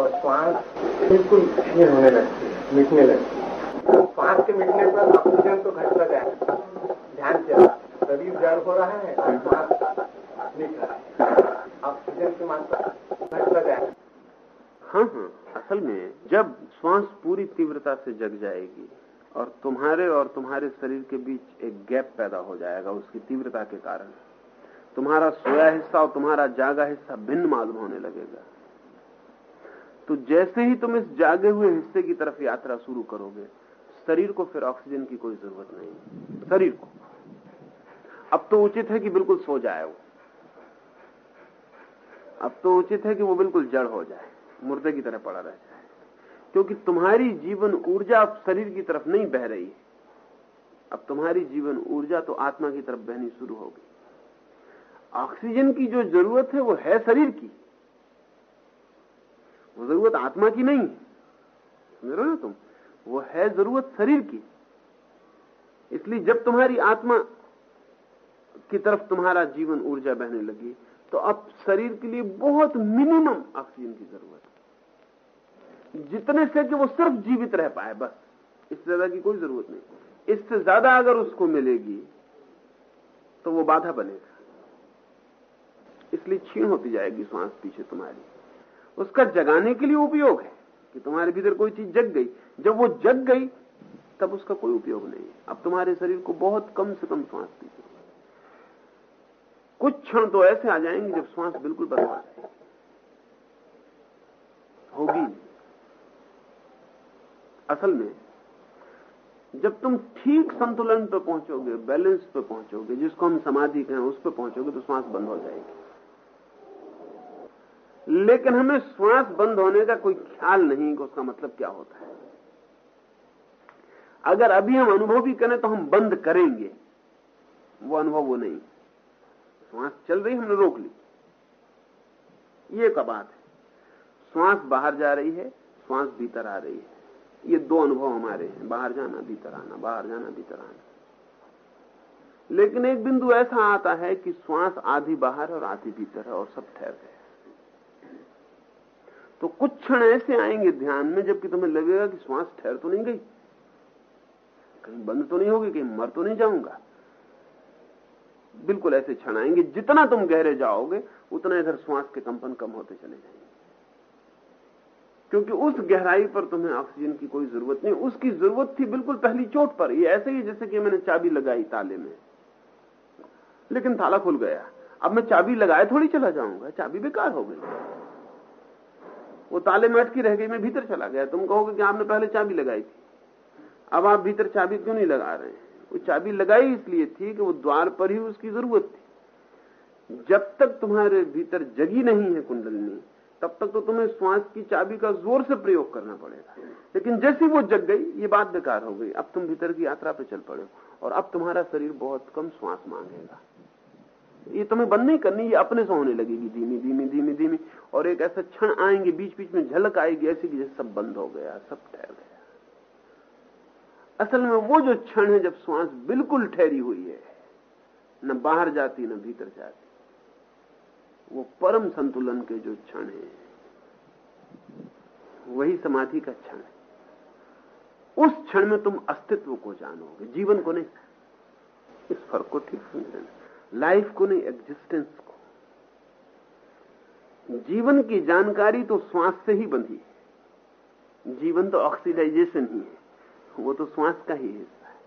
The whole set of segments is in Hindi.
और श्वास बिल्कुल क्षीण होने लगती है, मिटने लगती है। श्वास के मिटने पर ऑक्सीजन तो घटता जाएगा ध्यान से शरीर जड़ हो रहा है और श्वास मिट रहा है। ऑक्सीजन की मात्रा घटता जाएगा हाँ हाँ। असल में जब श्वास पूरी तीव्रता से जग जाएगी और तुम्हारे और तुम्हारे शरीर के बीच एक गैप पैदा हो जाएगा उसकी तीव्रता के कारण, तुम्हारा सोया हिस्सा और तुम्हारा जागा हिस्सा भिन्न मालूम होने लगेगा। तो जैसे ही तुम इस जागे हुए हिस्से की तरफ़ यात्रा शुरू करोगे, शरीर को फिर ऑक्सीजन की कोई ज़रूरत नहीं। शरीर को। अब तो उचित है कि बिल्कुल सो जाए वो। अब तो उचित है कि वो बिल्कुल जड़ हो जाए, मुर्दे की तरह पड़ा रह जाए। क्योंकि तुम्हारी जीवन ऊर्जा अब शरीर की तरफ़ नहीं बह रही है। अब तुम्हारी जीवन ऊर्जा तो आत्मा की तरफ़ बहनी शुरू होगी ऑक्सीजन की जो ज़रूरत है वो है शरीर की। वो ज़रूरत आत्मा की नहीं। समझ रहे हो ना तुम? वो है ज़रूरत शरीर की। इसलिए जब तुम्हारी आत्मा की तरफ़ तुम्हारा जीवन ऊर्जा बहने लगी तो अब शरीर के लिए बहुत मिनिमम ऑक्सीजन की ज़रूरत है। जितने से कि वो सिर्फ़ जीवित रह पाए, बस। इससे ज़्यादा की कोई ज़रूरत नहीं। इससे ज़्यादा अगर उसको मिलेगी तो वो बाधा बनेगा। इसलिए छीण होती जाएगी श्वास पीछे तुम्हारी। उसका जगाने के लिए उपयोग है कि तुम्हारे भीतर कोई चीज़ जग गई। जब वो जग गई, तब उसका कोई उपयोग नहीं अब तुम्हारे शरीर को बहुत कम से कम श्वास की कुछ क्षण तो ऐसे आ जाएँगे जब श्वास बिल्कुल बर्बाद होगी। असल में, जब तुम ठीक संतुलन पर पहुंचोगे, बैलेंस पर पहुंचोगे, जिसको हम समाधि कहें, उस पर पहुंचोगे तो श्वास बंद हो जाएगी। लेकिन हमें श्वास बंद होने का कोई ख्याल नहीं, कि उसका मतलब क्या होता है। अगर अभी हम अनुभव भी करें तो हम बंद करेंगे। वो अनुभव वो नहीं। श्वास चल रही, हमने रोक ली। ये का बात है। श्वास बाहर जा रही है, श्वास भीतर आ रही है। ये दो अनुभव हमारे हैं, बाहर जाना, भीतर आना, बाहर जाना, भीतर आना। लेकिन एक बिंदु ऐसा आता है कि श्वास आधी बाहर और आधी भीतर है और सब ठहर गए। तो कुछ क्षण ऐसे आएँगे ध्यान में, जबकि तुम्हें लगेगा कि श्वास ठहर तो नहीं गई। कहीं बंद तो नहीं होगी, कहीं मर तो नहीं जाऊँगा। बिल्कुल ऐसे क्षण आएँगे, जितना तुम गहरे जाओगे, उतना इधर श्वास के कंपन कम होते चले जाएँगे। क्योंकि उस गहराई पर तुम्हें ऑक्सीजन की कोई ज़रूरत नहीं, उसकी ज़रूरत थी बिल्कुल पहली चोट पर। ये ऐसे ही जैसे कि मैंने चाबी लगाई ताले में। लेकिन ताला खुल गया। अब मैं चाबी लगाए थोड़ी चला जाऊँगा, चाबी बेकार हो गई। वो ताले में अटकी रह गई, मैं भीतर चला गया। तुम कहोगे कि आपने पहले चाबी लगाई थी। अब आप भीतर चाबी क्यों नहीं लगा रहे? हैं वो चाबी लगाई इसलिए थी कि वो द्वार पर ही उसकी ज़रूरत थी। जब तक तुम्हारे भीतर जगी नहीं है कुंडलनी, तब तक तो तुम्हें श्वास की चाबी का ज़ोर से प्रयोग करना पड़ेगा। लेकिन जैसी वो जग गई, ये बात बेकार हो गई। अब तुम भीतर की यात्रा पे चल पड़े और अब तुम्हारा शरीर बहुत कम श्वास मांगेगा। ये तुम्हें बंद नहीं करनी, ये अपने से होने लगेगी, धीमी धीमी धीमी धीमी। और एक ऐसा क्षण आएँगे बीच बीच में झलक आएगी ऐसी कि जैसे सब बंद हो गया, सब ठहर गया। असल में वो जो क्षण है जब श्वास बिल्कुल ठहरी हुई है, न बाहर जाती, न भीतर जाती, वो परम संतुलन के जो क्षण है, वही समाधि का क्षण है। उस क्षण में तुम अस्तित्व को जानोगे, जीवन को नहीं, इस फ़र्क को ठीक समझ लेना लाइफ को नहीं एग्जिस्टेंस को। जीवन की जानकारी तो श्वास से ही बंधी है। जीवन तो ऑक्सीडाइजेशन ही है। वो तो श्वास का ही हिस्सा है।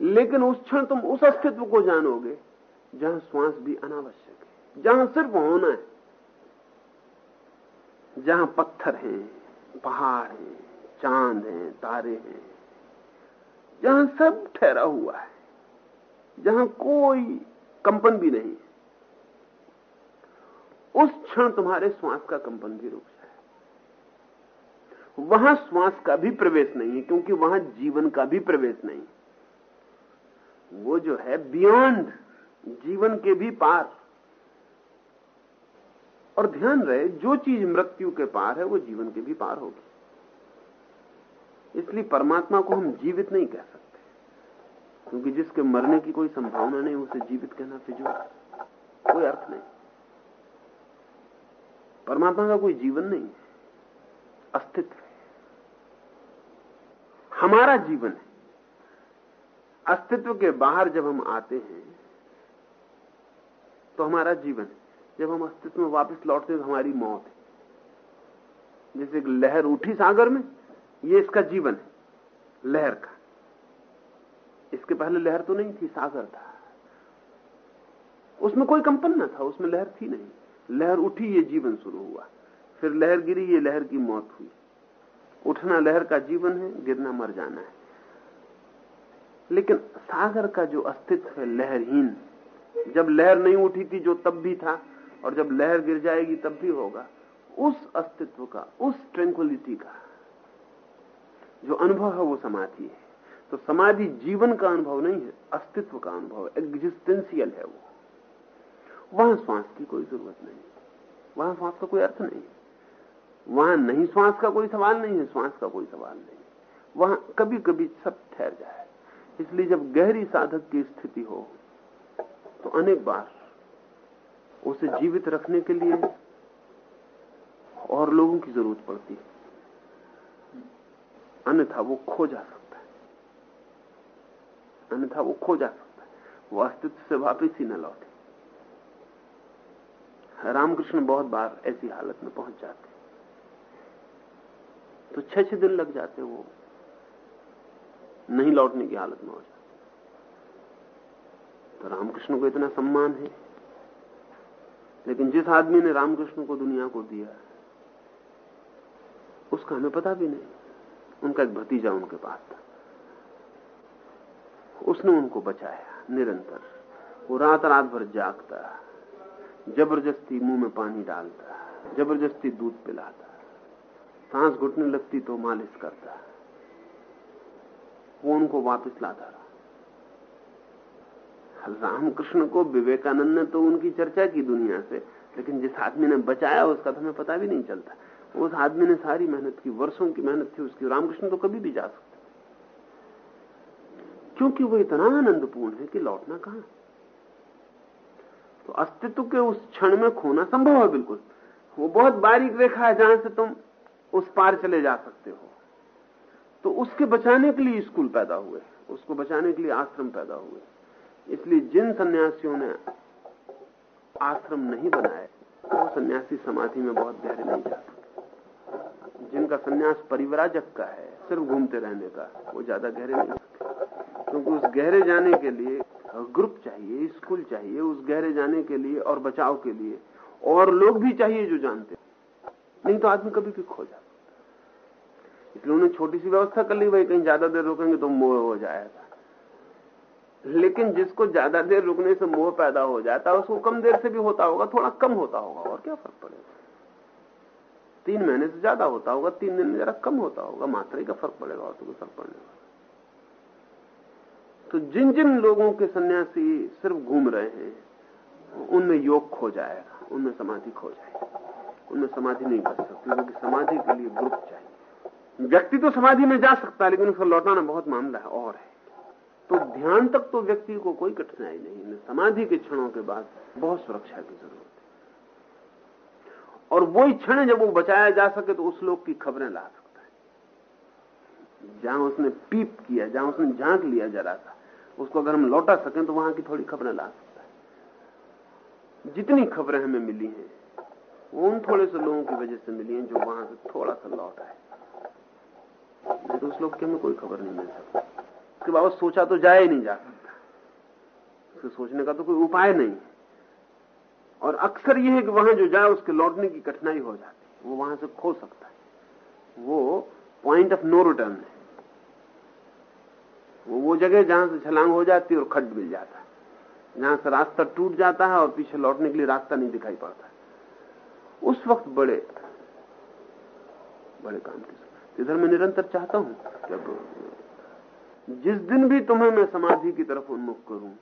लेकिन उस क्षण तुम उस अस्तित्व को जानोगे, जहाँ श्वास भी अनावश्यक है, जहाँ सिर्फ़ होना है, जहाँ पत्थर हैं, पहाड़ हैं, चाँद हैं, तारे हैं, जहाँ सब ठहरा हुआ है। जहाँ कोई कंपन भी नहीं उस क्षण तुम्हारे श्वास का कंपन भी रुक जाए। वहाँ श्वास का भी प्रवेश नहीं है, क्योंकि वहाँ जीवन का भी प्रवेश नहीं वो जो है बियॉन्ड जीवन के भी पार। और ध्यान रहे, जो चीज़ मृत्यु के पार है, वो जीवन के भी पार होगी। इसलिए परमात्मा को हम जीवित नहीं कह सकते। क्योंकि जिसके मरने की कोई संभावना नहीं, उसे जीवित कहना फिजूल कोई अर्थ नहीं। परमात्मा का कोई जीवन नहीं है अस्तित्व है। हमारा जीवन है। अस्तित्व के बाहर जब हम आते हैं तो हमारा जीवन है। जब हम अस्तित्व में वापस लौटते हैं तो हमारी मौत है। जैसे एक लहर उठी सागर में, ये इसका जीवन है। लहर का। इसके पहले लहर तो नहीं थी, सागर था। उसमें कोई कंपन न था, उसमें लहर थी नहीं। लहर उठी, ये जीवन शुरू हुआ। फिर लहर गिरी, ये लहर की मौत हुई। उठना लहर का जीवन है, गिरना मर जाना है। लेकिन सागर का जो अस्तित्व है, लहरहीन, जब लहर नहीं उठी थी, जो तब भी था, और जब लहर गिर जाएगी, तब भी होगा। उस अस्तित्व का, उस ट्रैंक्विलिटी का, जो अनुभव है, वो समाधि है। तो समाधि जीवन का अनुभव नहीं है, अस्तित्व का अनुभव है एग्जिस्टेंशियल है वो। वहाँ श्वास की कोई ज़रूरत नहीं। वहाँ श्वास का कोई अर्थ नहीं। वहाँ नहीं श्वास का कोई सवाल नहीं है, श्वास का कोई सवाल नहीं। वहाँ कभी कभी सब ठहर जाए। इसलिए जब गहरी साधक की स्थिति हो तो अनेक बार उसे जीवित रखने के लिए और लोगों की ज़रूरत पड़ती है। अन्यथा वो खो जा सकता है। अन्यथा वो खो जा सकता है वो अस्तित्व से वापस ही न लौटे। रामकृष्ण बहुत बार ऐसी हालत में पहुँच जाते। तो छह छह दिन लग जाते वो नहीं लौटने की हालत में हो जाते। तो रामकृष्ण को इतना सम्मान है। लेकिन जिस आदमी ने रामकृष्ण को दुनिया को दिया, उसका हमें पता भी नहीं। उनका एक भतीजा उनके पास था। उसने उनको बचाया, निरंतर। वो रात रात भर जागता, ज़बरदस्ती मुँह में पानी डालता, ज़बरदस्ती दूध पिलाता। सांस घुटने लगती तो मालिश करता। वो उनको वापस लाता रामकृष्ण को विवेकानंद ने तो उनकी चर्चा की दुनिया से, लेकिन जिस आदमी ने बचाया उसका तो हमें पता भी नहीं चलता। उस आदमी ने सारी मेहनत की, वर्षों की मेहनत थी उसकी, रामकृष्ण तो कभी भी जा सकते। क्योंकि वो इतना आनंदपूर्ण है कि लौटना कहाँ? तो अस्तित्व के उस क्षण में खोना संभव है बिल्कुल। वो बहुत बारीक रेखा है जहाँ से तुम उस पार चले जा सकते हो। तो उसके बचाने के लिए स्कूल पैदा हुए, उसको बचाने के लिए आश्रम पैदा हुए। इसलिए जिन सन्यासियों ने आश्रम नहीं बनाए, वो सन्यासी समाधि में बहुत गहरे नहीं जा सकते। जिनका सन्यास परिवराजक का है, सिर्फ़ घूमते रहने का, वो ज़्यादा गहरे नहीं सकते क्योंकि उस गहरे जाने के लिए ग्रुप चाहिए, स्कूल चाहिए, उस गहरे जाने के लिए और बचाव के लिए। और लोग भी चाहिए जो जानते नहीं तो आदमी कभी भी खो जाता। इसलिए उन्होंने छोटी सी व्यवस्था कर ली भाई कहीं ज़्यादा देर रुकेंगे तो मोह हो जाएगा। लेकिन जिसको ज़्यादा देर रुकने से मोह पैदा हो जाता है, उसको कम देर से भी होता होगा, थोड़ा कम होता होगा, और क्या फ़र्क पड़ेगा? तीन महीने से ज़्यादा होता होगा, तीन दिन में जरा कम होता होगा, मात्रा का फ़र्क पड़ेगा, और तो कोई फ़र्क वाला तो जिन जिन लोगों के सन्यासी सिर्फ़ घूम रहे हैं, उनमें योग खो जाएगा, उनमें समाधि खो जाएगी। उनमें समाधि नहीं कर सकती, क्योंकि समाधि के लिए ग्रुप चाहिए। व्यक्ति तो समाधि में जा सकता है, लेकिन उसको लौटाना बहुत मामला है, और है। तो ध्यान तक तो व्यक्ति को कोई कठिनाई नहीं है, समाधि के क्षणों के बाद बहुत सुरक्षा की ज़रूरत है। और वही क्षण जब वो बचाया जा सके तो उस लोग की खबरें ला सकता है। जहाँ उसने पीप किया, जहाँ उसने झाँक लिया जरा सा उसको अगर हम लौटा सकें तो वहाँ की थोड़ी खबरें ला सकता है। जितनी खबरें हमें मिली हैं वो उन थोड़े से लोगों की वजह से मिली हैं जो वहाँ से थोड़ा सा लौटा है नहीं तो उस लोग की हमें कोई खबर नहीं मिल सकती। उसके बाबत सोचा तो जाए ही नहीं जा सकता। उसके सोचने का तो कोई उपाय नहीं और अक्सर यह है कि वहाँ जो जाए, उसके लौटने की कठिनाई हो जाती है। वो वहाँ से खो सकता है। वो पॉइंट ऑफ़ नो रिटर्न है। वो वो जगह जहाँ से छलांग हो जाती और खड्ड मिल जाता है। जहाँ से रास्ता टूट जाता है और पीछे लौटने के लिए रास्ता नहीं दिखाई पड़ता उस वक्त बड़े बड़े काम की इधर मैं निरंतर चाहता हूँ, जब जिस दिन भी तुम्हें मैं समाधि की तरफ़ उन्मुख करूँ,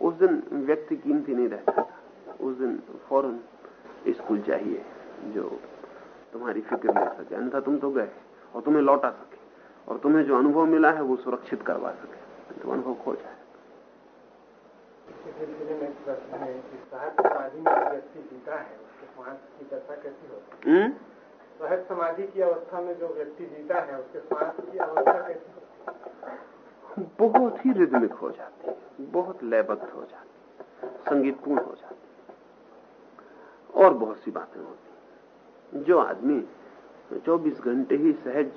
उस दिन व्यक्ति कीमती नहीं रह जाता। उस दिन फ़ौरन स्कूल चाहिए, जो तुम्हारी फ़िक्र ले सके अन्यथा तुम तो गए और तुम्हें लौटा सके और तुम्हें जो अनुभव मिला है वो सुरक्षित करवा सके। तो अनुभव खो जाए। सहज समाधि में जो व्यक्ति जीता है उसके श्वास की कैसी होती? सहज समाधि की अवस्था में जो व्यक्ति जीता है उसके श्वास की अवस्था कैसी होती बहुत ही रिदमिक हो जाती है। बहुत लयबद्ध हो जाती है। संगीतपूर्ण हो जाती है। और बहुत सी बातें होती जो आदमी 24 घंटे ही सहज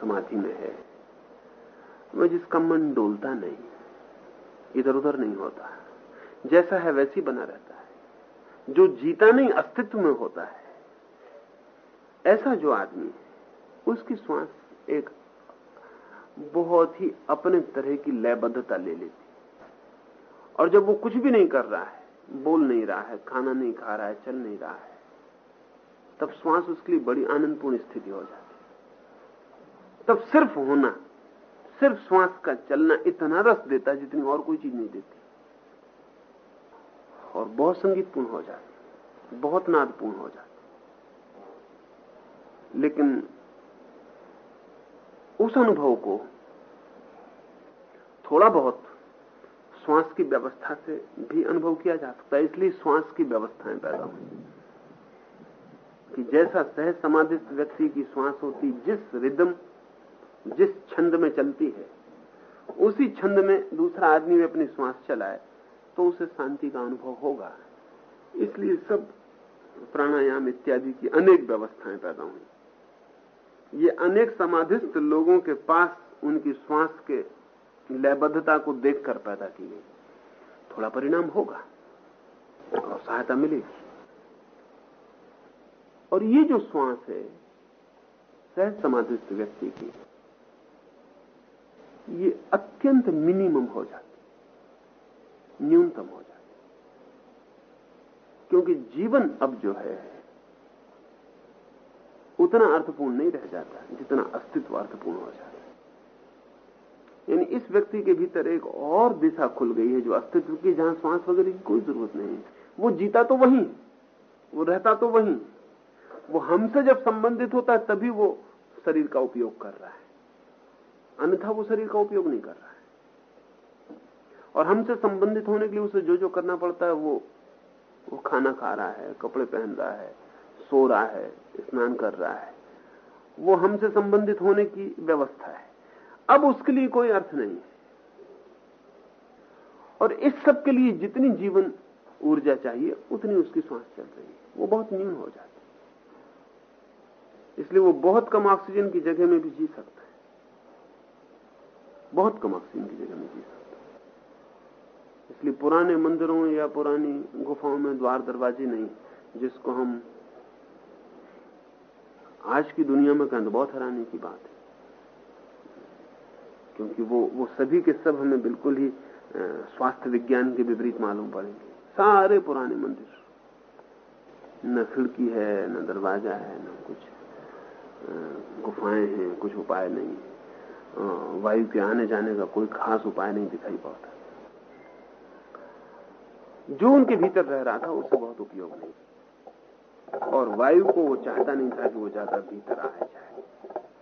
समाधि में है। वह जिसका मन डोलता नहीं इधर उधर नहीं होता जैसा है वैसी बना रहता है। जो जीता नहीं, अस्तित्व में होता है। ऐसा जो आदमी है, उसकी श्वास एक बहुत ही अपने तरह की लयबद्धता ले लेती और जब वो कुछ भी नहीं कर रहा है, बोल नहीं रहा है, खाना नहीं खा रहा है, चल नहीं रहा है, तब श्वास उसके लिए बड़ी आनंदपूर्ण स्थिति हो जाती तब सिर्फ़ होना, सिर्फ़ श्वास का चलना इतना रस देता जितनी और कोई चीज़ नहीं देती। और बहुत संगीतपूर्ण हो जाती बहुत नादपूर्ण हो जाती लेकिन उस अनुभव को थोड़ा बहुत श्वास की व्यवस्था से भी अनुभव किया जा सकता है, इसलिए श्वास की व्यवस्थाएँ पैदा हुई कि जैसा सहज समाधिस्थ व्यक्ति की श्वास होती, जिस रिदम जिस छंद में चलती है, उसी छंद में दूसरा आदमी भी अपनी श्वास चलाए तो उसे शांति का अनुभव होगा। इसलिए सब प्राणायाम इत्यादि की अनेक व्यवस्थाएँ पैदा हुई। ये अनेक समाधिस्थ लोगों के पास उनकी श्वास के लयबद्धता को देखकर पैदा की गई। थोड़ा परिणाम होगा और सहायता मिलेगी। और ये जो श्वास है, सहज समाधिस्थ व्यक्ति की ये अत्यंत मिनिमम हो जाती न्यूनतम हो जाती क्योंकि जीवन अब जो है, उतना अर्थपूर्ण नहीं रह जाता, जितना अस्तित्व अर्थपूर्ण हो जाता है। यानी इस व्यक्ति के भीतर एक और दिशा खुल गई है, जो अस्तित्व की जहाँ श्वास वगैरह की कोई ज़रूरत नहीं है। वो जीता तो वही, वो रहता तो वही। वो हमसे जब संबंधित होता है, तभी वो शरीर का उपयोग कर रहा है। अन्यथा वो शरीर का उपयोग नहीं कर रहा है। और हमसे संबंधित होने के लिए उसे जो जो करना पड़ता है, वो वो खाना खा रहा है, कपड़े पहन रहा है, सो रहा है, स्नान कर रहा है, वो हमसे संबंधित होने की व्यवस्था है। अब उसके लिए कोई अर्थ नहीं है। और इस सब के लिए जितनी जीवन ऊर्जा चाहिए, उतनी उसकी सांस चल रही है। वो बहुत न्यून हो जाती है। इसलिए वो बहुत कम ऑक्सीजन की जगह में भी जी सकता है। बहुत कम ऑक्सीजन की जगह में जी सकता इसलिए पुराने मंदिरों या पुरानी गुफाओं में द्वार दरवाजे नहीं, जिसको हम आज की दुनिया में कहें तो बहुत हैरानी की बात है। क्योंकि वो वो सभी के सब हमें बिल्कुल ही स्वास्थ्य विज्ञान के विपरीत मालूम पड़ेंगे। सारे पुराने मंदिर। न खिड़की है, न दरवाज़ा है, न कुछ गुफाएँ हैं, कुछ उपाय नहीं वायु के आने जाने का कोई खास उपाय नहीं दिखाई पड़ता। जो उनके भीतर रह रहा था उससे बहुत उपयोग नहीं। और वायु को वो चाहता नहीं था कि वो ज़्यादा भीतर आ जाए।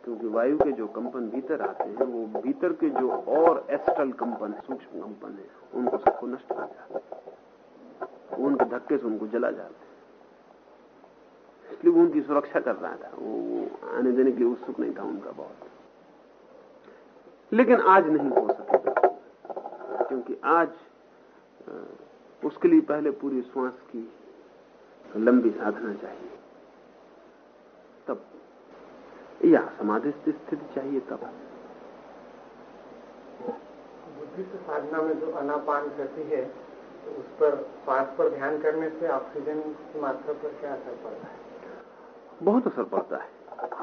क्योंकि वायु के जो कंपन भीतर आते हैं, वो भीतर के जो और एस्ट्रल कंपन, सूक्ष्म कंपन है, उनको सबको नष्ट कर जाते उनके धक्के से उनको जला जाते इसलिए वो उनकी सुरक्षा कर रहा था। वो आने देने के लिए उत्सुक नहीं था उनका बहुत। लेकिन आज नहीं हो सकेगा क्योंकि आज उसके लिए पहले पूरी श्वास की लंबी साधना चाहिए। तब या समाधि स्थिति चाहिए तब। बुद्धि साधना में जो अनापान करती है तो उस पर श्वास पर ध्यान करने से ऑक्सीजन की मात्रा पर क्या असर पड़ता है? बहुत असर पड़ता है।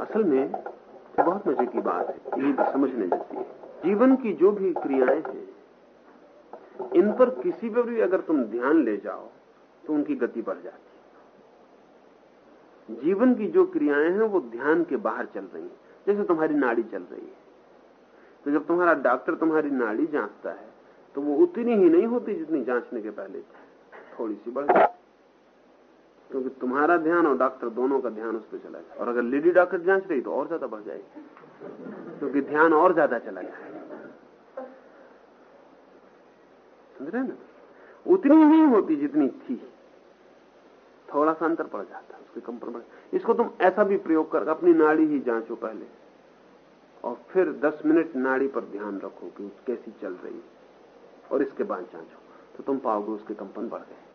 असल में बहुत मज़े की बात है। ये समझने जैसी है। जीवन की जो भी क्रियाएँ हैं, इन पर किसी पर भी अगर तुम ध्यान ले जाओ तो उनकी गति बढ़ जाती है। जीवन की जो क्रियाएँ हैं, वो ध्यान के बाहर चल रही हैं। जैसे तुम्हारी नाड़ी चल रही है। तो जब तुम्हारा डॉक्टर तुम्हारी नाड़ी जांचता है तो वो उतनी ही नहीं होती जितनी जांचने के पहले थोड़ी सी बढ़ क्योंकि तुम्हारा ध्यान और डॉक्टर दोनों का ध्यान उस पर चला जाए और अगर लेडी डॉक्टर जाँच रही तो और ज़्यादा बढ़ जाएगी। क्योंकि ध्यान और ज़्यादा चला जाए समझ रहे ना? उतनी ही होती जितनी थी। थोड़ा सा अंतर पड़ जाता है उसके कंपन बढ़ इसको तुम ऐसा भी प्रयोग कर, अपनी नाड़ी ही जांचो पहले। और फिर 10 मिनट नाड़ी पर ध्यान रखो कि कैसी चल रही और इसके बाद जांचो। तो तुम पाओगे उसके कंपन बढ़ गए।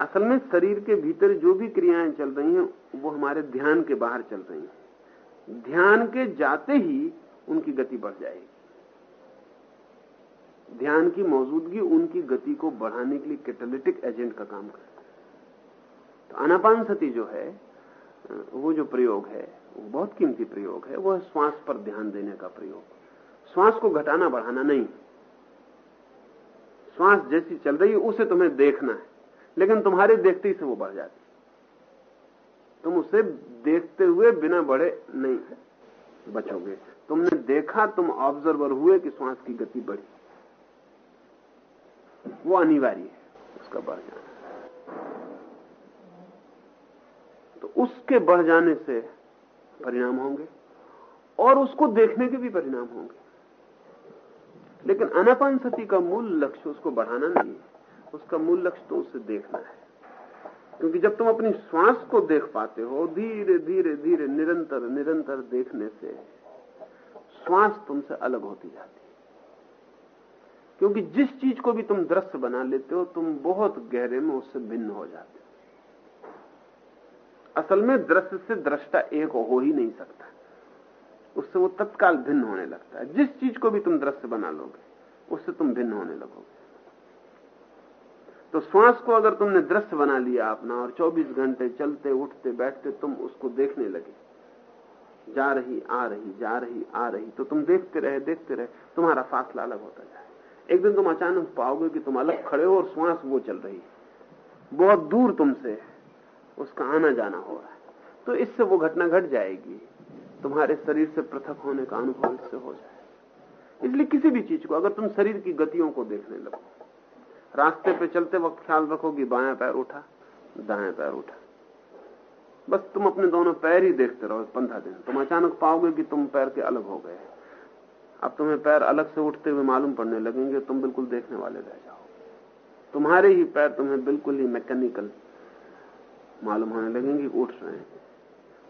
असल में शरीर के भीतर जो भी क्रियाएँ चल रही हैं, वो हमारे ध्यान के बाहर चल रही हैं। ध्यान के जाते ही उनकी गति बढ़ जाएगी। ध्यान की मौजूदगी उनकी गति को बढ़ाने के लिए कैटलिटिक एजेंट का काम करती है। तो अनापान सती जो है, वो जो प्रयोग है, वो बहुत कीमती प्रयोग है, वो है श्वास पर ध्यान देने का प्रयोग। श्वास को घटाना बढ़ाना नहीं। श्वास जैसी चल रही है, उसे तुम्हें देखना है, लेकिन तुम्हारे देखते ही से वो बढ़ जाती तुम उसे देखते हुए बिना बढ़े नहीं बचोगे। तुमने देखा, तुम ऑब्जर्वर हुए कि श्वास की गति बढ़ी। वो अनिवार्य है, उसका बढ़ जाना। तो उसके बढ़ जाने से परिणाम होंगे, और उसको देखने के भी परिणाम होंगे। लेकिन अनापान सती का मूल लक्ष्य उसको बढ़ाना नहीं है। उसका मूल लक्ष्य तो उसे देखना है। क्योंकि जब तुम अपनी श्वास को देख पाते हो, धीरे धीरे धीरे, निरंतर निरंतर देखने से श्वास तुमसे अलग होती जाती है। क्योंकि जिस चीज़ को भी तुम दृश्य बना लेते हो, तुम बहुत गहरे में उससे भिन्न हो जाते हो। असल में दृश्य से दृष्टा एक हो ही नहीं सकता। उससे वो तत्काल भिन्न होने लगता है। जिस चीज़ को भी तुम दृश्य बना लोगे, उससे तुम भिन्न होने लगोगे। तो श्वास को अगर तुमने दृश्य बना लिया अपना और 24 घंटे चलते, उठते, बैठते, तुम उसको देखने लगे। जा रही, आ रही, जा रही, आ रही। तो तुम देखते रहे देखते रहे, तुम्हारा फासला अलग होता जाए। एक दिन तुम अचानक पाओगे कि तुम अलग खड़े हो और श्वास वो चल रही है। बहुत दूर तुमसे उसका आना जाना हो रहा है। तो इससे वो घटना घट गट जाएगी। तुम्हारे शरीर से पृथक होने का अनुभव इससे हो जाए इसलिए किसी भी चीज़ को अगर तुम शरीर की गतियों को देखने लगो रास्ते पे चलते वक्त ख्याल रखो कि बाएँ पैर उठा दाएँ पैर उठा। बस तुम अपने दोनों पैर ही देखते रहो पंद्रह दिन। तुम अचानक पाओगे कि तुम पैर के अलग हो गए अब तुम्हें पैर अलग से उठते हुए मालूम पड़ने लगेंगे, तुम बिल्कुल देखने वाले रह जाओ। तुम्हारे ही पैर तुम्हें बिल्कुल ही मैकेनिकल मालूम होने लगेंगे, उठ रहे हैं।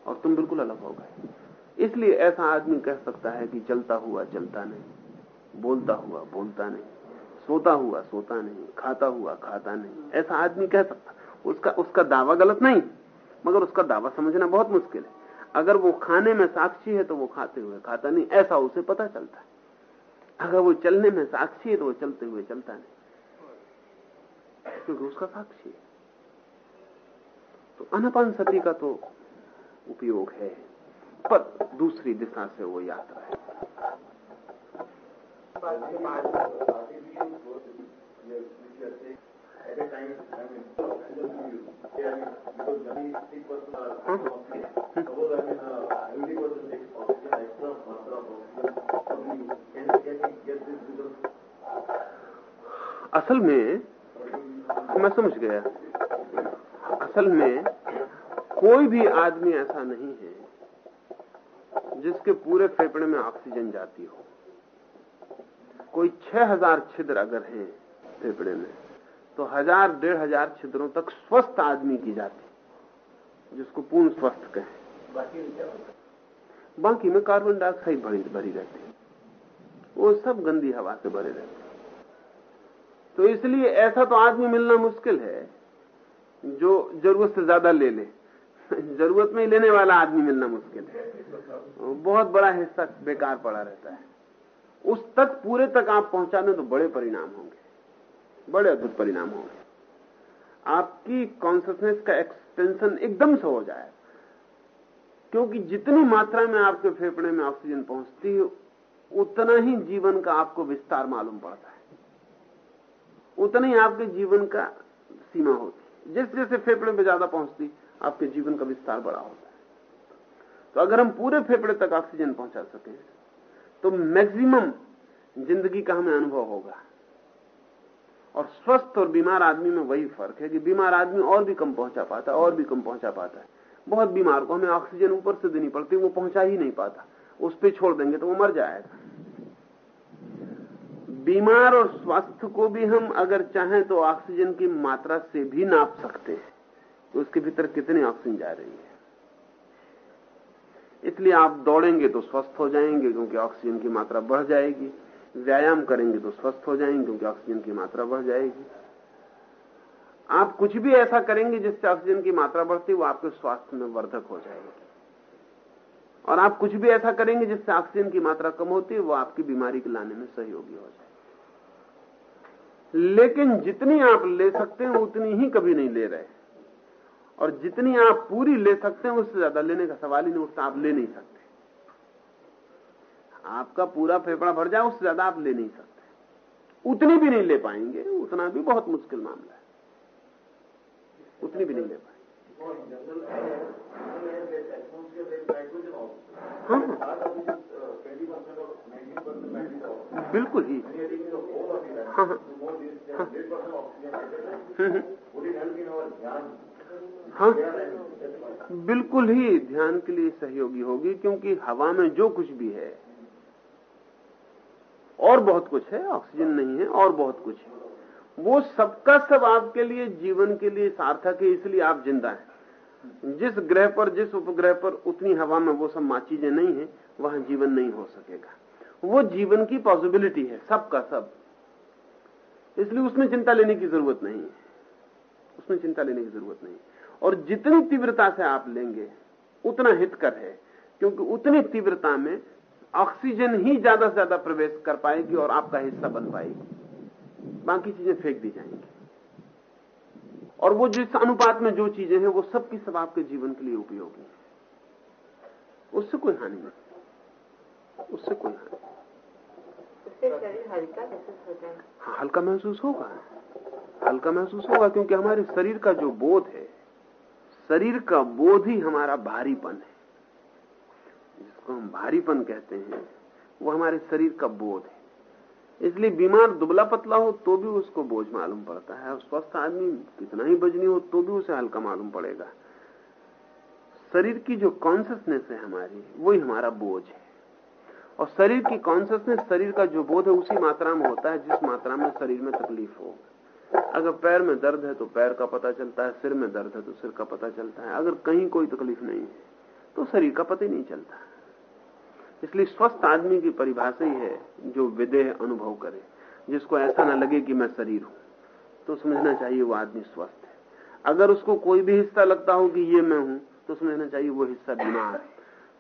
और तुम बिल्कुल अलग हो गए। इसलिए ऐसा आदमी कह सकता है कि चलता हुआ चलता नहीं, बोलता हुआ बोलता नहीं। सोता हुआ, सोता नहीं, खाता हुआ, खाता नहीं, ऐसा आदमी कह सकता उसका उसका दावा गलत नहीं, मगर उसका दावा समझना बहुत मुश्किल है। अगर वो खाने में साक्षी है तो वो खाते हुए खाता नहीं, ऐसा उसे पता चलता है। अगर वो चलने में साक्षी है तो वो चलते हुए चलता नहीं, क्योंकि उसका साक्षी है। तो अनपान सती का तो उपयोग है, पर दूसरी दिशा से वो यात्रा है। असल में, मैं समझ गया। असल में, कोई भी आदमी ऐसा नहीं है जिसके पूरे फेफड़े में ऑक्सीजन जाती हो। कोई छह हज़ार छिद्र अगर हैं फेफड़े में तो हज़ार, डेढ़ हज़ार छिद्रों तक स्वस्थ आदमी की जाती, जिसको पूर्ण स्वस्थ कहें। बाकी में कार्बन डाइऑक्साइड भरी भरी रहती है। वो सब गंदी हवा से भरे रहते तो इसलिए ऐसा तो आदमी मिलना मुश्किल है, जो ज़रूरत से ज़्यादा ले ले। ज़रूरत में ही लेने वाला आदमी मिलना मुश्किल है। बहुत बड़ा हिस्सा बेकार पड़ा रहता है। उस तक पूरे तक आप पहुँचा दें तो बड़े परिणाम होंगे। बड़े अद्भुत परिणाम होंगे। आपकी कॉन्सियसनेस का एक्सटेंशन एकदम से हो जाए। क्योंकि जितनी मात्रा में आपके फेफड़े में ऑक्सीजन पहुँचती है, उतना ही जीवन का आपको विस्तार मालूम पड़ता है। उतना ही आपके जीवन का सीमा होती है। जिस जैसे फेफड़े में ज़्यादा पहुँचती, आपके जीवन का विस्तार बड़ा होता है। तो अगर हम पूरे फेफड़े तक ऑक्सीजन पहुँचा सकें तो मैक्सिमम ज़िंदगी का हमें अनुभव होगा। और स्वस्थ और बीमार आदमी में वही फ़र्क है कि बीमार आदमी और भी कम पहुँचा पाता है और भी कम पहुँचा पाता है। बहुत बीमार को हमें ऑक्सीजन ऊपर से देनी पड़ती है वो पहुँचा ही नहीं पाता। उस पर छोड़ देंगे तो वो मर जाएगा। बीमार और स्वास्थ्य को भी हम अगर चाहें तो ऑक्सीजन की मात्रा से भी नाप सकते हैं तो उसके भीतर कितनी ऑक्सीजन जा रही है। इसलिए आप दौड़ेंगे तो स्वस्थ हो जाएँगे, क्योंकि ऑक्सीजन की मात्रा बढ़ जाएगी। व्यायाम करेंगे तो स्वस्थ हो जाएँगे, क्योंकि ऑक्सीजन की मात्रा बढ़ जाएगी। आप कुछ भी ऐसा करेंगे जिससे ऑक्सीजन की मात्रा बढ़ती, वो आपके स्वास्थ्य में वर्धक हो जाएगी। और आप कुछ भी ऐसा करेंगे जिससे ऑक्सीजन की मात्रा कम होती है वो आपकी बीमारी के लाने में सहयोगी हो जाए लेकिन जितनी आप ले सकते हैं, उतनी ही कभी नहीं ले रहे। और जितनी आप पूरी ले सकते हैं, उससे ज़्यादा लेने का सवाल ही नहीं उठता, आप ले नहीं सकते। आपका पूरा फेफड़ा भर जाए, उससे ज़्यादा आप ले नहीं सकते। उतनी भी नहीं ले पाएँगे, उतना भी बहुत मुश्किल मामला है। उतनी भी नहीं ले पाएँगे। हाँ। बिल्कुल ही। हाँ हाँ। हाँ? बिल्कुल ही ध्यान के लिए सहयोगी होगी, क्योंकि हवा में जो कुछ भी है, और बहुत कुछ है, ऑक्सीजन नहीं है, और बहुत कुछ है। वो सबका सब आपके लिए, जीवन के लिए सार्थक है, इसलिए आप ज़िंदा हैं। जिस ग्रह पर, जिस उपग्रह पर उतनी हवा में वो सब चीज़ें नहीं है, वहाँ जीवन नहीं हो सकेगा। वो जीवन की पॉसिबिलिटी है, सबका सब। इसलिए उसमें चिंता लेने की ज़रूरत नहीं है। उसमें चिंता लेने की ज़रूरत नहीं। और जितनी तीव्रता से आप लेंगे उतना हितकर है। क्योंकि उतनी तीव्रता में ऑक्सीजन ही ज़्यादा से ज़्यादा प्रवेश कर पाएगी और आपका हिस्सा बन पाएगी। बाकी चीज़ें फेंक दी जाएँगी। और वो जिस अनुपात में जो चीज़ें हैं वो सब की सब आपके जीवन के लिए उपयोगी है। उससे कोई हानि नहीं। उससे कोई हानि हल्का महसूस होता है। हाँ हल्का महसूस होगा। हल्का महसूस होगा क्योंकि हमारे शरीर का जो बोध है, शरीर का बोध ही हमारा भारीपन है। जिसको हम भारीपन कहते हैं, वो हमारे शरीर का बोध है। इसलिए बीमार दुबला पतला हो तो भी उसको बोझ मालूम पड़ता है, और स्वस्थ आदमी कितना ही बजनी हो तो भी उसे हल्का मालूम पड़ेगा। शरीर की जो कॉन्सियसनेस है हमारी, वही हमारा बोझ है। और शरीर की कॉन्सियसनेस शरीर का जो बोध है, उसी मात्रा में होता है जिस मात्रा में शरीर में तकलीफ़ हो। अगर पैर में दर्द है तो पैर का पता चलता है, सिर में दर्द है तो सिर का पता चलता है। अगर कहीं कोई तकलीफ़ नहीं है तो शरीर का पता ही नहीं चलता। इसलिए स्वस्थ आदमी की परिभाषा ही है, जो विदेह अनुभव करे। जिसको ऐसा ना लगे कि मैं शरीर हूँ तो समझना चाहिए वो आदमी स्वस्थ है। अगर उसको कोई भी हिस्सा लगता हो कि ये मैं हूँ तो समझना चाहिए वो हिस्सा बीमार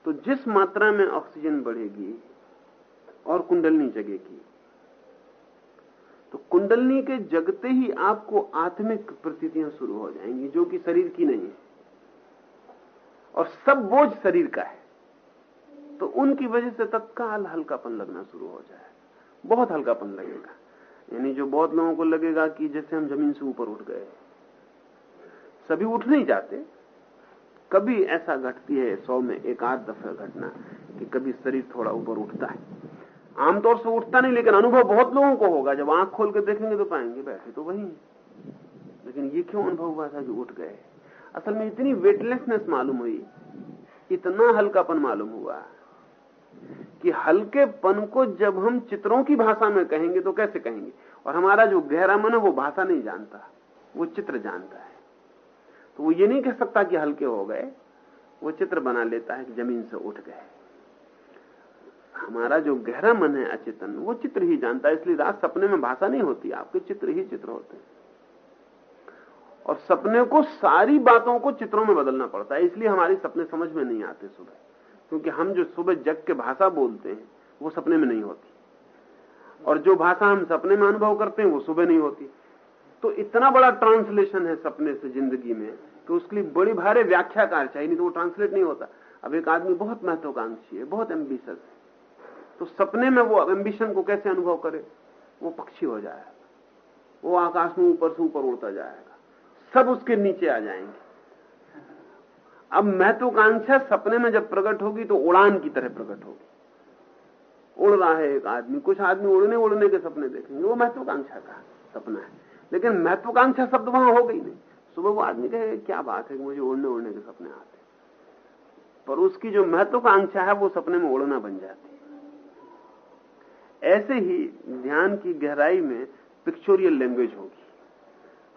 तो जिस मात्रा में ऑक्सीजन बढ़ेगी और कुंडलनी जगेगी तो कुंडलनी के जगते ही आपको आत्मिक परिस्थितियाँ शुरू हो जाएँगी, जो कि शरीर की नहीं है। और सब बोझ शरीर का है। तो उनकी वजह से तत्काल हल्कापन लगना शुरू हो जाए। बहुत हल्कापन लगेगा। यानी जो बहुत लोगों को लगेगा कि जैसे हम ज़मीन से ऊपर उठ गए। सभी उठ नहीं जाते। कभी ऐसा घटती है, सौ में एक आध दफ़ा घटना, कि कभी शरीर थोड़ा ऊपर उठता है। आमतौर से उठता नहीं, लेकिन अनुभव बहुत लोगों को होगा। जब आँख खोल के देखेंगे तो पाएँगे, बैठे तो वही लेकिन ये क्यों अनुभव हुआ था कि उठ गए? असल में इतनी वेटलेसनेस मालूम हुई, इतना हल्कापन मालूम हुआ, कि हल्केपन को जब हम चित्रों की भाषा में कहेंगे तो कैसे कहेंगे? और हमारा जो गहरा मन है, वो भाषा नहीं जानता, वो चित्र जानता है। तो वो ये नहीं कह सकता कि हल्के हो गए, वो चित्र बना लेता है कि ज़मीन से उठ गए। हमारा जो गहरा मन है अचेतन, वो चित्र ही जानता है, इसलिए रात सपने में भाषा नहीं होती, आपके चित्र ही चित्र होते हैं। और सपने को सारी बातों को चित्रों में बदलना पड़ता है, इसलिए हमारे सपने समझ में नहीं आते सुबह। क्योंकि हम जो सुबह जग के भाषा बोलते हैं, वो सपने में नहीं होती। और जो भाषा हम सपने में अनुभव करते हैं, वो सुबह नहीं होती। तो इतना बड़ा ट्रांसलेशन है सपने से ज़िंदगी में, कि उसके लिए बड़ी भारी व्याख्याकार चाहिए, नहीं तो वो ट्रांसलेट नहीं होता। अब एक आदमी बहुत महत्वाकांक्षी है, बहुत एम्बिशस है। तो सपने में वो एम्बिशन को कैसे अनुभव करे? वो पक्षी हो जाएगा। वो आकाश में ऊपर से ऊपर उड़ता जाएगा। सब उसके नीचे आ जाएँगे। अब महत्वाकांक्षा सपने में जब प्रकट होगी तो उड़ान की तरह प्रकट होगी। उड़ रहा है एक आदमी। कुछ आदमी उड़ने उड़ने के सपने देखेंगे। वो महत्वाकांक्षा का सपना है। लेकिन महत्वाकांक्षा शब्द वहाँ हो गई नहीं। सुबह वो आदमी कहे क्या बात है कि मुझे उड़ने उड़ने के सपने आते पर उसकी जो महत्वाकांक्षा है, वो सपने में उड़ना बन जाती ऐसे ही ध्यान की गहराई में पिक्चोरियल लैंग्वेज होगी।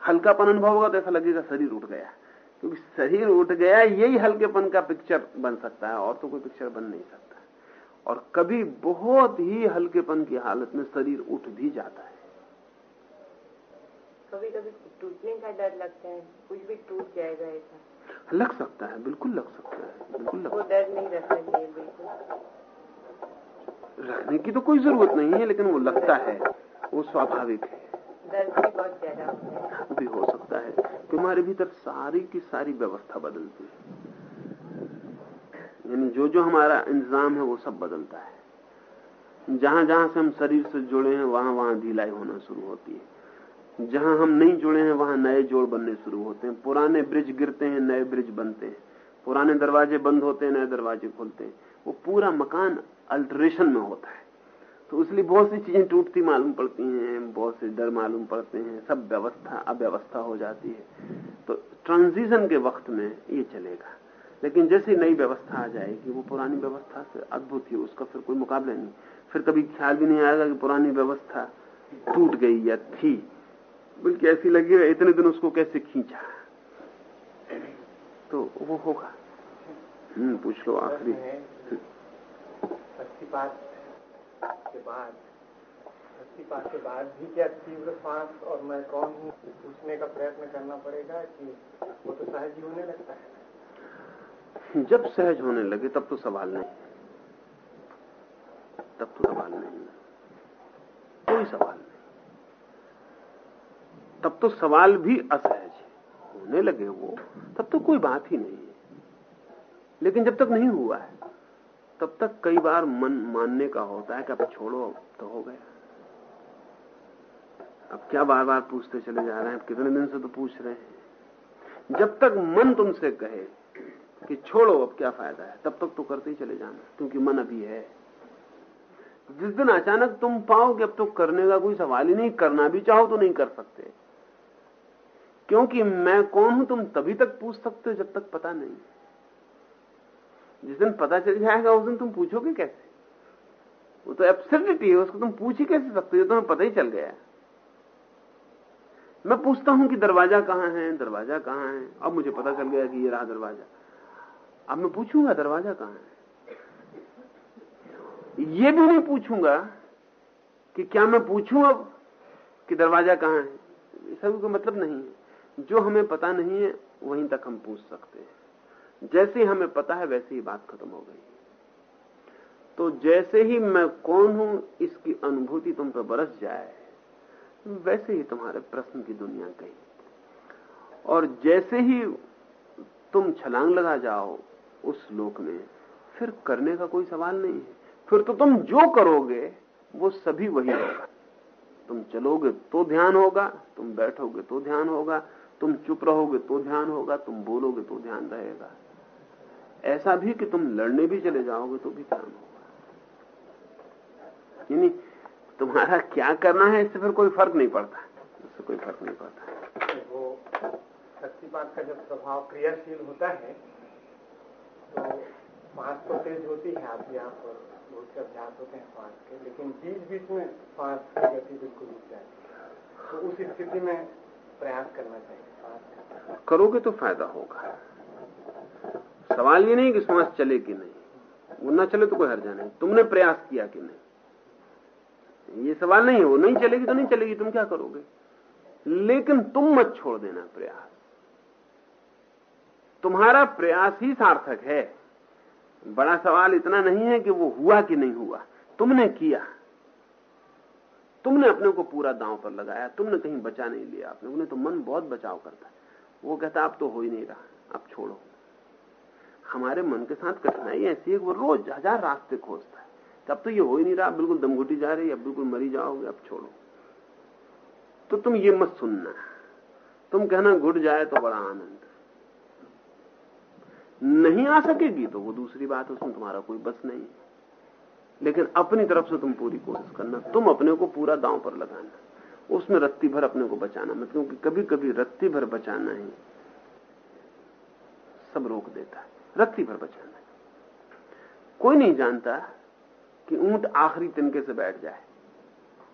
हल्कापन अनुभव होगा तो ऐसा लगेगा शरीर उठ गया। क्योंकि शरीर उठ गया यही हल्केपन का पिक्चर बन सकता है और तो कोई पिक्चर बन नहीं सकता। और कभी बहुत ही हल्केपन की हालत में शरीर उठ भी जाता है। कभी कभी टूटने का डर लगता है कुछ भी टूट जाएगा ऐसा। लग सकता है बिल्कुल लग सकता है बिल्कुल लग वो डर नहीं रखना चाहिए बिल्कुल। रखने की तो कोई ज़रूरत नहीं है लेकिन वो लगता है वो स्वाभाविक है। डर भी बहुत ज़्यादा होता है। भी हो सकता है हमारे भीतर सारी की सारी व्यवस्था बदलती है। यानी जो जो हमारा इंतज़ाम है वो सब बदलता है। जहाँ जहाँ से हम शरीर से जुड़े हैं वहाँ वहाँ ढिलाई होना शुरू होती है। जहाँ हम नहीं जुड़े हैं वहाँ नए जोड़ बनने शुरू होते हैं। पुराने ब्रिज गिरते हैं नए ब्रिज बनते हैं। पुराने दरवाजे बंद होते हैं नए दरवाजे खुलते हैं। वो पूरा मकान अल्टरेशन में होता है। तो इसलिए बहुत सी चीज़ें टूटती मालूम पड़ती हैं, बहुत से डर मालूम पड़ते हैं, सब व्यवस्था, अव्यवस्था हो जाती है। तो ट्रांजिशन के वक्त में ये चलेगा। लेकिन जैसे नई व्यवस्था आ जाएगी, वो पुरानी व्यवस्था से अद्भुत ही, उसका फिर कोई मुकाबला नहीं। फिर कभी ख्याल भी नहीं आएगा कि पुरानी व्यवस्था टूट गई या थी। बल्कि ऐसी लगी इतने दिन उसको कैसे खींचा? तो वो होगा। हम्म पूछ लो आखिरी। शक्तिपात के बाद शक्तिपात के बाद भी क्या तीव्र श्वास और मैं कौन हूँ? पूछने का प्रयत्न करना पड़ेगा कि वो तो सहज ही होने लगता है। जब सहज होने लगे, तब तो सवाल नहीं। तब तो सवाल नहीं कोई सवाल नहीं। तब तो सवाल भी असहज है। होने लगे वो, तब तो कोई बात ही नहीं है। लेकिन जब तक नहीं हुआ है तब तक कई बार मन मानने का होता है कि अब छोड़ो तो हो गया। अब क्या बार बार पूछते चले जा रहे हैं? अब कितने दिन से तो पूछ रहे हैं। जब तक मन तुमसे कहे कि छोड़ो, अब क्या फ़ायदा है? तब तक तो करते ही चले जाना, क्योंकि मन अभी है। जिस दिन अचानक तुम पाओ कि अब तो करने का कोई सवाल ही नहीं, करना भी चाहो तो नहीं कर सकते। क्योंकि मैं कौन हूँ, तुम तभी तक पूछ सकते हो जब तक पता नहीं। जिस दिन पता चल जाएगा, उस दिन तुम पूछोगे कैसे? वो तो एब्सर्डिटी है, उसको तुम पूछ ही कैसे सकते हो? तुम्हें पता ही चल गया मैं पूछता हूँ कि दरवाज़ा कहाँ है? दरवाज़ा कहाँ है? अब मुझे पता चल गया कि ये रहा दरवाज़ा। अब मैं पूछूँगा, दरवाज़ा कहाँ है? ये भी नहीं पूछूँगा कि क्या मैं पूछूँ अब कि दरवाज़ा कहाँ है? इसका कोई मतलब नहीं है। जो हमें पता नहीं है, वहीं तक हम पूछ सकते हैं। जैसे हमें पता है, वैसे ही बात खत्म हो गई। तो जैसे ही मैं कौन हूँ, इसकी अनुभूति तुम पर बरस जाए, वैसे ही तुम्हारे प्रश्न की दुनिया गई। और जैसे ही तुम छलांग लगा जाओ उस लोक में, फिर करने का कोई सवाल नहीं है। फिर तो तुम जो करोगे, वो सभी वही होगा। तुम चलोगे तो ध्यान होगा, तुम बैठोगे तो ध्यान होगा, तुम चुप रहोगे तो ध्यान होगा, तुम बोलोगे तो ध्यान रहेगा। ऐसा भी कि तुम लड़ने भी चले जाओगे तो भी काम होगा। यानी तुम्हारा क्या करना है इससे फिर कोई फ़र्क नहीं पड़ता। इससे कोई फ़र्क नहीं पड़ता। वो शक्तिपात का जब प्रभाव क्रियाशील होता है तो श्वास तो तेज होती है आप यहाँ पर बहुत से अभ्यास होते हैं श्वास के लेकिन बीच बीच में श्वास की गति बिल्कुल रुक जाती। तो उस स्थिति में प्रयास करना चाहिए करोगे तो फ़ायदा होगा। सवाल ये नहीं कि श्वास चले कि नहीं। वो ना चले तो कोई हर्जा नहीं। तुमने प्रयास किया कि नहीं? ये सवाल नहीं है। वो नहीं चलेगी तो नहीं चलेगी। तुम क्या करोगे? लेकिन तुम मत छोड़ देना प्रयास। तुम्हारा प्रयास ही सार्थक है। बड़ा सवाल इतना नहीं है कि वो हुआ कि नहीं हुआ। तुमने किया। तुमने अपने को पूरा दांव पर लगाया। तुमने कहीं बचा नहीं लिया। अपने उन्हें तो मन बहुत बचाव करता है। वो कहता, अब तो हो ही नहीं रहा। अब छोड़ो। हमारे मन के साथ कठिनाई ऐसी है वो रोज हज़ार रास्ते खोजता है। अब तो ये हो ही नहीं रहा बिल्कुल दमघुटी जा रही है, अब बिल्कुल मरी जाओगे, अब छोड़ो। तो तुम ये मत सुनना। तुम कहना घुट जाए तो बड़ा आनंद। नहीं आ सकेगी तो वो दूसरी बात उसमें तुम्हारा कोई बस नहीं। लेकिन अपनी तरफ़ से तुम पूरी कोशिश करना, तुम अपने को पूरा दांव पर लगाना। उसमें रत्ती भर अपने को बचाना मत क्योंकि कभी कभी रत्ती भर बचाना ही सब रोक देता है। रत्ती भर बचा बचाना कोई नहीं जानता कि ऊँट आखिरी तिनके से बैठ जाए।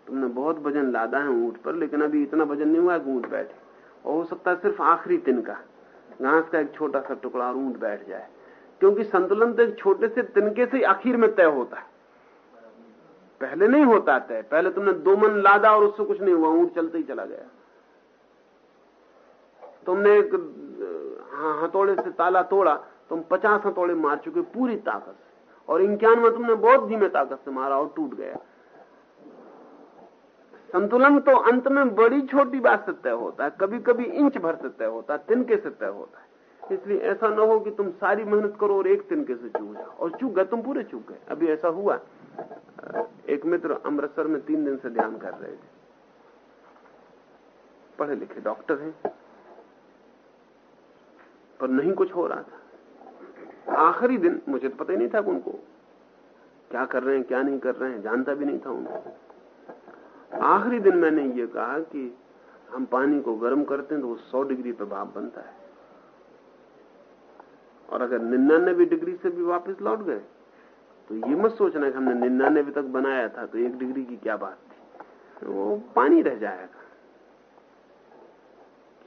तुमने बहुत वज़न लादा है ऊँट पर लेकिन अभी इतना वज़न नहीं हुआ कि ऊँट बैठे। और हो सकता है सिर्फ़ आखिरी तिनका। घास का एक छोटा सा टुकड़ा और ऊँट बैठ जाए। क्योंकि संतुलन तो एक छोटे से तिनके से आखिर में तय होता है। पहले नहीं होता तय। पहले तुमने दो मन लादा और उससे कुछ नहीं हुआ। ऊँट चलते ही चला गया। तुमने एक हाँ, हथौड़े से ताला तोड़ा। तुम पचास हथौड़े मार चुके पूरी ताकत से। और इक्यानवे तुमने बहुत धीमे ताकत से मारा और टूट गया। संतुलन तो अंत में बड़ी छोटी बात से तय होता है। कभी कभी इंच भर से तय होता है, तिनके से तय होता है। इसलिए ऐसा न हो कि तुम सारी मेहनत करो और एक तिनके से चूक जाओ। और चूक गए, तुम पूरे चूक गए। अभी ऐसा हुआ। एक मित्र अमृतसर में तीन दिन से ध्यान कर रहे थे। पढ़े लिखे डॉक्टर हैं। पर नहीं कुछ हो रहा था। आखिरी दिन, मुझे तो पता ही नहीं था उनको। क्या कर रहे हैं, क्या नहीं कर रहे हैं, जानता भी नहीं था उनको। आखिरी दिन मैंने ये कहा कि हम पानी को गर्म करते हैं तो वो सौ डिग्री पे भाप बनता है। और अगर निन्यानबे डिग्री से भी वापस लौट गए तो ये मत सोचना कि हमने निन्यानबे तक बनाया था तो एक डिग्री की क्या बात थी। वो पानी रह जाएगा।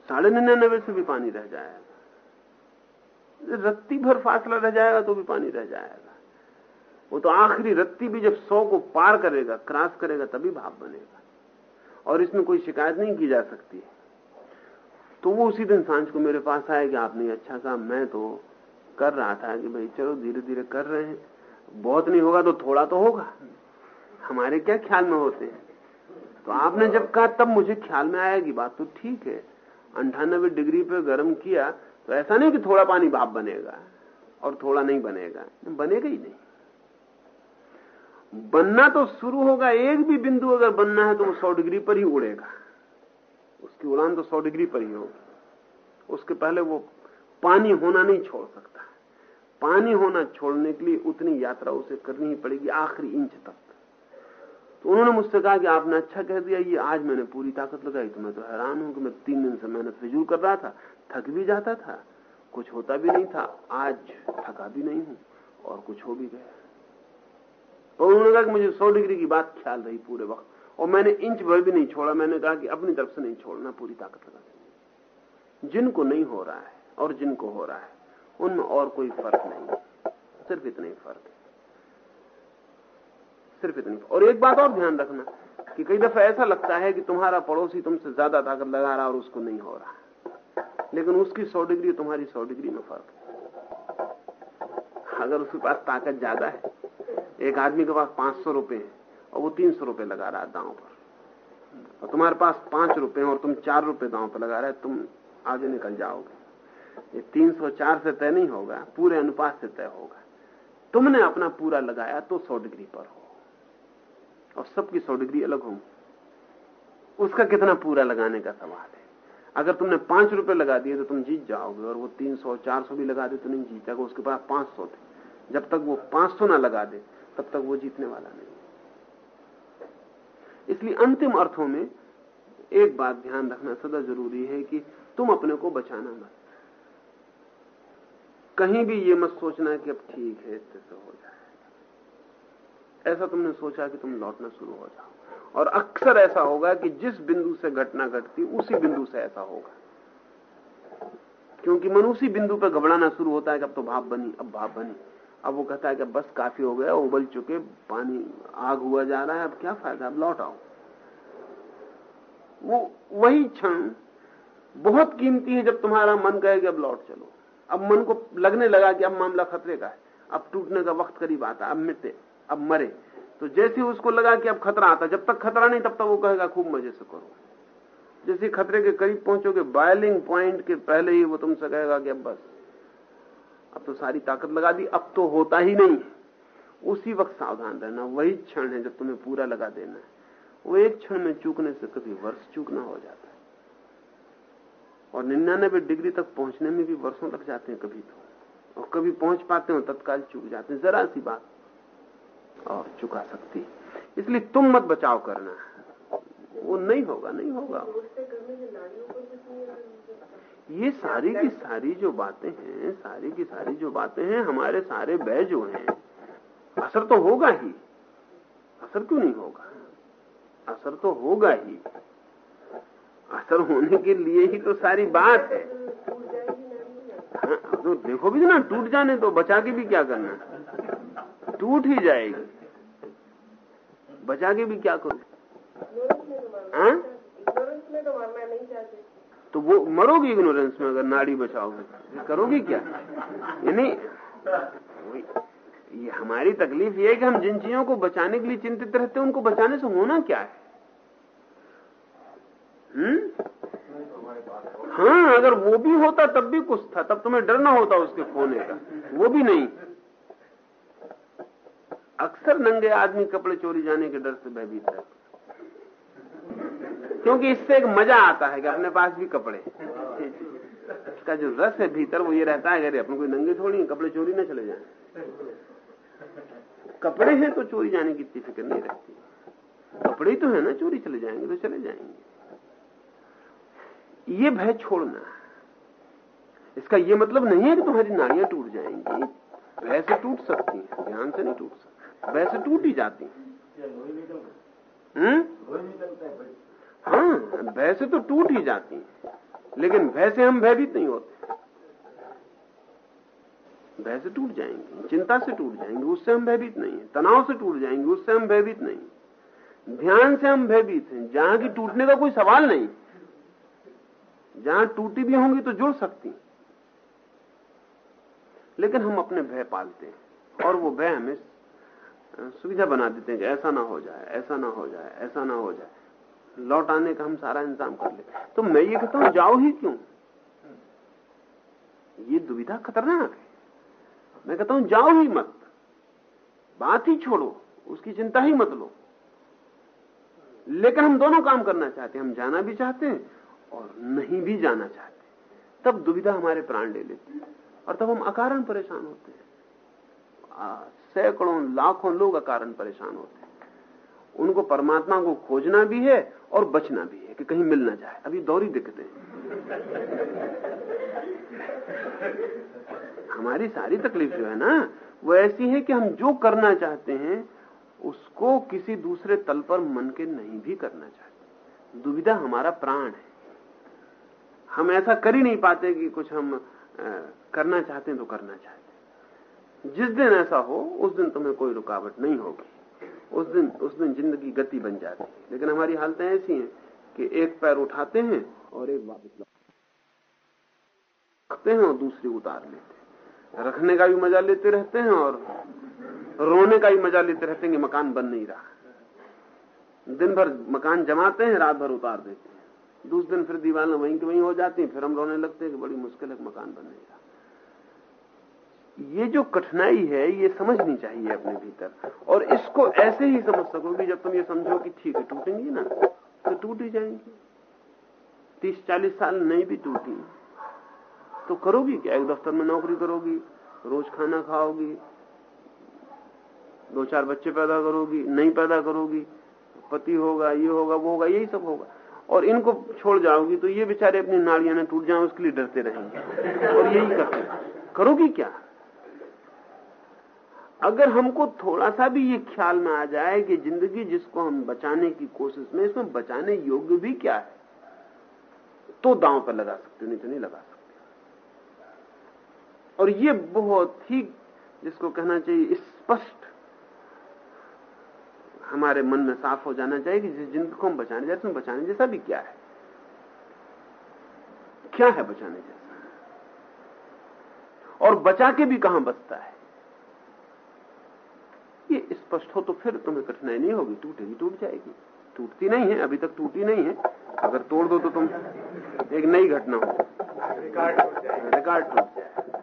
साढ़े निन्यानबे से भी पानी रह जाएगा। रत्ती भर फासला रह जाएगा तो भी पानी रह जाएगा। वो तो आखिरी रत्ती भी जब सौ को पार करेगा, क्रॉस करेगा, तभी भाप बनेगा। और इसमें कोई शिकायत नहीं की जा सकती। तो वो उसी दिन साँझ को मेरे पास आया कि आपने अच्छा कहा मैं तो कर रहा था कि भाई चलो धीरे धीरे कर रहे हैं। बहुत नहीं होगा तो थोड़ा तो होगा। हमारे क्या ख्याल में होते हैं? तो आपने जब कहा, तब मुझे ख्याल में आया कि बात तो ठीक है। अंठानबे डिग्री पे गर्म किया तो ऐसा नहीं कि थोड़ा पानी भाप बनेगा और थोड़ा नहीं बनेगा। बनेगा ही नहीं। बनना तो शुरू होगा, एक भी बिंदु अगर बनना है तो वो सौ डिग्री पर ही उड़ेगा। उसकी उड़ान तो सौ डिग्री पर ही होगी। उसके पहले वो पानी होना नहीं छोड़ सकता। पानी होना छोड़ने के लिए उतनी यात्रा उसे करनी ही पड़ेगी, आखिरी इंच तक। तो उन्होंने मुझसे कहा कि आपने अच्छा कह दिया, ये आज मैंने पूरी ताकत लगाई तो मैं तो हैरान हूँ कि मैं तीन दिन से मेहनत फिजूल कर रहा था, थक भी जाता था, कुछ होता भी नहीं था, आज थका भी नहीं हूँ, और कुछ हो भी गया। तो उन्होंने कहा कि मुझे सौ डिग्री की बात ख्याल रही पूरे वक्त, और मैंने इंच भर भी नहीं छोड़ा, मैंने कहा कि अपनी तरफ़ से नहीं छोड़ना, पूरी ताकत लगा जिनको नहीं हो रहा है, और जिनको हो रहा है, उनमें और कोई फ़र्क नहीं, सिर्फ़ इतना ही फ़र्क है। सिर्फ़ इतनी और एक बात और ध्यान रखना कि कई दफ़ा ऐसा लगता है कि तुम्हारा पड़ोसी तुमसे ज़्यादा ताकत लगा रहा और उसको नहीं हो रहा। लेकिन उसकी सौ डिग्री तुम्हारी सौ डिग्री में फ़र्क है। अगर उसके पास ताकत ज़्यादा है, एक आदमी के पास पाँच सौ रुपए है और वो तीन सौ रुपए लगा रहा है दांव पर, और तुम्हारे पास पाँच रुपए और तुम चार रुपए दांव पर लगा रहे तुम आगे निकल जाओगे। ये तीन सौ चार से तय नहीं होगा, पूरे अनुपात से तय होगा। तुमने अपना पूरा लगाया तो सौ डिग्री पर हो और सबकी सौ डिग्री अलग होंगी उसका कितना पूरा लगाने का सवाल है। अगर तुमने पाँच रुपए लगा दिए तो तुम जीत जाओगे, और वो तीन सौ, चार सौ भी लगा दे तो नहीं जीतेगा, उसके पास पाँच सौ थे। जब तक वो पाँच सौ ना लगा दे, तब तक वो जीतने वाला नहीं इसलिए अंतिम अर्थों में एक बात ध्यान रखना सदा ज़रूरी है कि तुम अपने को बचाना मत। कहीं भी ये मत सोचना कि अब ठीक है, इससे तो हो जाए। ऐसा तुमने सोचा कि तुम लौटना शुरू हो जाओ। और अक्सर ऐसा होगा कि जिस बिंदु से घटना घटती, उसी बिंदु से ऐसा होगा। क्योंकि मन उसी बिंदु पर घबराना शुरू होता है कि अब तो भाप बनी, अब भाप बनी। अब वो कहता है कि बस काफ़ी हो गया, उबल चुके, पानी, आग हुआ जा रहा है, अब क्या फ़ायदा, अब लौट आओ। वो, वही क्षण बहुत कीमती है जब तुम्हारा मन कहे कि अब लौट चलो। अब मन को लगने लगा कि अब मामला खतरे का है। अब टूटने का वक्त करीब आता अब मिटे अब मरे। तो जैसे उसको लगा कि अब खतरा आता, जब तक खतरा नहीं, तब तक वो कहेगा, खूब मज़े से करो। जैसे खतरे के करीब पहुंचोगे बॉयलिंग पॉइंट के पहले ही वो तुमसे कहेगा कि अब बस। अब तो सारी ताकत लगा दी, अब तो होता ही नहीं। उसी वक्त सावधान रहना, वही क्षण है जब तुम्हें पूरा लगा देना है। वो एक क्षण में चूकने से कभी वर्ष चूकना हो जाता है। और निन्यानबे डिग्री तक पहुँचने में भी वर्षों लग जाते हैं कभी तो। और कभी पहुँच पाते हो तत्काल चूक जाते हैं। जरा सी बात और चुका सकती। इसलिए तुम मत बचाव करना। वो नहीं होगा नहीं होगा। ये सारी की सारी जो बातें हैं सारी की सारी जो बातें हैं हमारे सारे व्यय जो हैं असर तो होगा ही। असर क्यों नहीं होगा? असर तो होगा ही। असर होने के लिए ही तो सारी बात है। हाँ, तो देखो भी ना टूट जाने तो बचा के भी क्या करना? टूट ही जाएगी। बचा के भी क्या करो? हाँ? तो नहीं चाहते। तो वो मरोगी इग्नोरेंस में अगर नाड़ी बचाओगे करोगी क्या? यानी ये हमारी तकलीफ़ ये है कि हम जिन चीज़ों को बचाने के लिए चिंतित रहते हैं उनको बचाने से होना क्या है? हम्म? हाँ अगर वो भी होता तब भी कुछ था तब तुम्हें डरना होता उसके खोने का। वो भी नहीं। अक्सर नंगे आदमी कपड़े चोरी जाने के डर से भयभीत रहते क्योंकि इससे एक मज़ा आता है कि अपने पास भी कपड़े इसका जो रस है भीतर, वो ये रहता है अरे अपने कोई नंगे थोड़ी कपड़े चोरी ना चले जाए। कपड़े हैं तो चोरी जाने की इतनी फ़िक्र नहीं रहती। कपड़े तो है ना, चोरी चले जाएँगे तो चले जाएँगे। ये भय छोड़ना इसका ये मतलब नहीं है कि तुम्हारी नाड़ियाँ टूट जाएँगी। भय से टूट सकती हैं ध्यान से नहीं टूट सकती। भय से टूट ही जाती हम्म? हाँ वैसे तो टूट ही जाती। हैं लेकिन भय से हम भयभीत नहीं होते। वैसे टूट जाएँगे चिंता से टूट जाएँगे उससे हम भयभीत नहीं है। तनाव से टूट जाएँगे उससे हम भयभीत नहीं ध्यान से हम भयभीत हैं। जहाँ की टूटने का कोई सवाल नहीं। जहाँ टूटी भी होंगी तो जुड़ सकती। लेकिन हम अपने भय पालते हैं। और वो भय हमें सुविधा बना देते हैं कि ऐसा ना हो जाए, ऐसा ना हो जाए, ऐसा ना हो जाए। लौट आने का हम सारा इंतज़ाम कर ले तो मैं ये कहता हूँ, जाओ ही क्यों? ये दुविधा खतरनाक है। मैं कहता हूँ, जाओ ही मत। बात ही छोड़ो, उसकी चिंता ही मत लो। लेकिन हम दोनों काम करना चाहते हैं, हम जाना भी चाहते हैं और नहीं भी जाना चाहते तब दुविधा हमारे प्राण ले लेती है और तब हम अकारण परेशान होते हैं। सैकड़ों लाखों लोग अकारण परेशान होते हैं। उनको परमात्मा को खोजना भी है और बचना भी है कि कहीं मिल ना जाए। अभी दौरी दिखते हैं। हमारी सारी तकलीफ़ जो है ना वो ऐसी है कि हम जो करना चाहते हैं उसको किसी दूसरे तल पर मन के नहीं भी करना चाहते। दुविधा हमारा प्राण है। हम ऐसा कर ही नहीं पाते कि कुछ हम आ, करना चाहते हैं तो करना चाहते जिस दिन ऐसा हो, उस दिन तुम्हें कोई रुकावट नहीं होगी। उस दिन उस दिन ज़िंदगी गति बन जाती है। लेकिन हमारी हालतें ऐसी हैं कि एक पैर उठाते हैं और एक वापस रखते हैं और दूसरी उतार लेते हैं। रखने का भी मज़ा लेते रहते हैं और रोने का भी मज़ा लेते रहते हैं कि मकान बन नहीं रहा। दिन भर मकान जमाते हैं, रात भर उतार देते हैं। दूसरे दिन फिर दीवारें वहीं की वहीं हो जाती हैं, फिर हम रोने लगते हैं कि बड़ी मुश्किल है मकान बन नहीं रहा। ये जो कठिनाई है, ये समझनी चाहिए अपने भीतर। और इसको ऐसे ही समझ सकोगे, जब तुम ये समझो कि ठीक है, टूटेंगी ना तो टूट ही जाएँगी। तीस चालीस साल नहीं भी टूटी। तो करोगी क्या? एक दफ्तर में नौकरी करोगी, रोज खाना खाओगी, दो चार बच्चे पैदा करोगी, नहीं पैदा करोगी, पति होगा, ये होगा, वो होगा, यही सब होगा। और इनको छोड़ जाओगी तो ये बेचारे अपनी नाड़ियाँ ने टूट जाए, उसके लिए डरते रहेंगे। और यही करते करोगी क्या? अगर हमको थोड़ा सा भी ये ख्याल में आ जाए कि ज़िंदगी जिसको हम बचाने की कोशिश में, इसमें बचाने योग्य भी क्या है? तो दांव पर लगा सकते नहीं तो नहीं लगा सकते और ये बहुत ही, जिसको कहना चाहिए, स्पष्ट हमारे मन में साफ़ हो जाना चाहिए कि जिस ज़िंदगी को हम बचाने जाते हैं बचाने जैसा भी क्या है? क्या है बचाने जैसा? और बचा के भी कहाँ बचता है? स्पष्ट हो तो फिर तुम्हें कठिनाई नहीं होगी। टूटेगी टूट जाएगी। टूटती नहीं है अभी तक टूटी नहीं है। अगर तोड़ दो तो तुम एक नई घटना हो। रिकॉर्ड टूट जाए